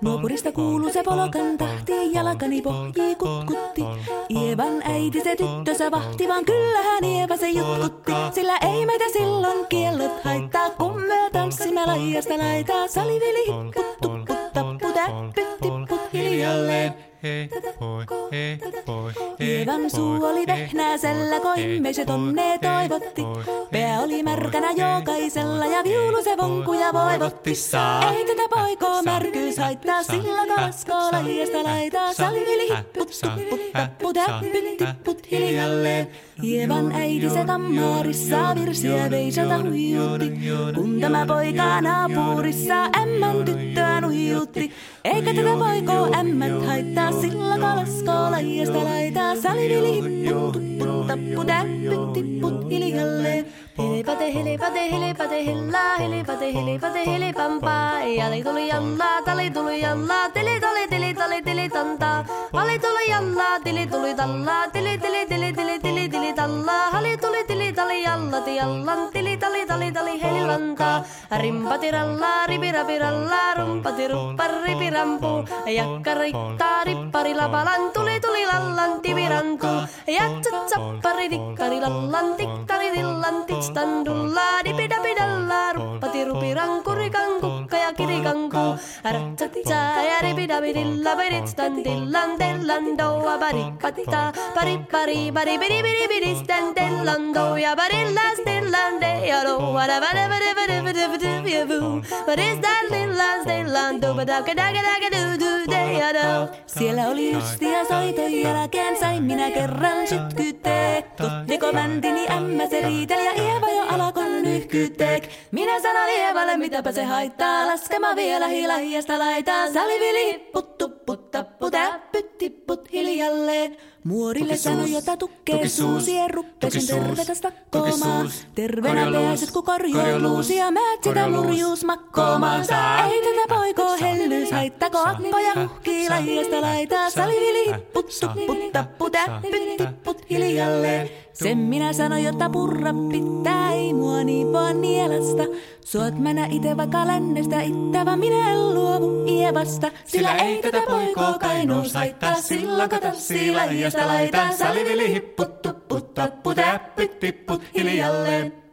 Nuopurista kuuluu se polokan tahti, jalkani pohjii kutkutti. Ievan äiti se tyttönsä vahti, vaan kyllähän Ieva se jutkutti. Sillä ei meitä silloin kiellot haittaa, kun me tanssimme laijasta laitaa. Salivili hipput, tupput, tappu, täppyt, tipput hiljalleen. Hei, hoi, hei, hoi, Ievan suu oli vehnäisellä, koimme se tonne toivotti. Pää oli märkänä jokaisella ja viulu se vonkuja voivotti. Ei tätä poikoo märkyys haittaa, sillä kalaskoo lajiasta laitaa. Salivili hipput, tupput, tappu, tipput hiljalleen. Ievan äiti se tammaarissa virsiä veisata huijutti. Kun tämä poika naapurissa ämmän tyttöä nuijutti. Eikä tätä poikoo ämmät haittaa, sillä kalaskoo lajiasta laitaa. Salivili hipput, tupput, tappu, täppyt, tipput bade hele hili hele bade hili hele bade hele bade pampa yale tuli yalla tali tuli yalla tili tali tili tali tili tanta Hali tuli yalla tili tuli talla tili tili tili tili tili tili talla Hali tuli tili tali yalla de yallan tili tali tali tali hele lanta rimba tiralla rapi ralla rumpa tiruppa ripirampu yakka ritta rippari lapalan tuli tuli lalla Ecco, standula di beda beda laru pati rupi rangkuri kangkuk ja kirikango. Ratsatitsa ja ribidabidilla beditstan tillan tellan doa barikatita. Pari pari pari bidi bidi bidisten tellan doja barillas tillan de ja doa da vada vada vada vada vada vada Baristan tillan tillan doa da kada kada kada du de ja do. Siellä oli yksi ja soiton jälkeen sain minä kerran sytkytekko. Dekomantini ämmä se riiteli ja Ieva jo alkoi nyhkyteek. Minä sanon Ievalle, mitäpä se haittaa, laskema vielä hilahiasta laitaa. Salivili hipput, tupput, tappu, täppyt, tipput hiljalleen. Muorille sanoi, jota tukkee suusi ja ruppesin tervetä stakkomaan. Terveenä pääset, kun korjouluusi ja määt sitä murjuus makkoomaan. Ei tätä poikoo hellyys haittako akkoja huhkii lajiasta laitaa. Salivili hipput, tupput, tappu, täppyt, tipput hiljalleen. Sen minä sanoin, jotta purra pitää, ei mua niin vaan nielasta. Suot mänä ite vaikka lännestä ittävä, minä en luovu Ievasta. Sillä ei tätä poikoo kainuus haittaa, sillä katassi lajiasta laitaa. Salivili hipput, tupput, tappu, täppyt, tipput hiljalleen.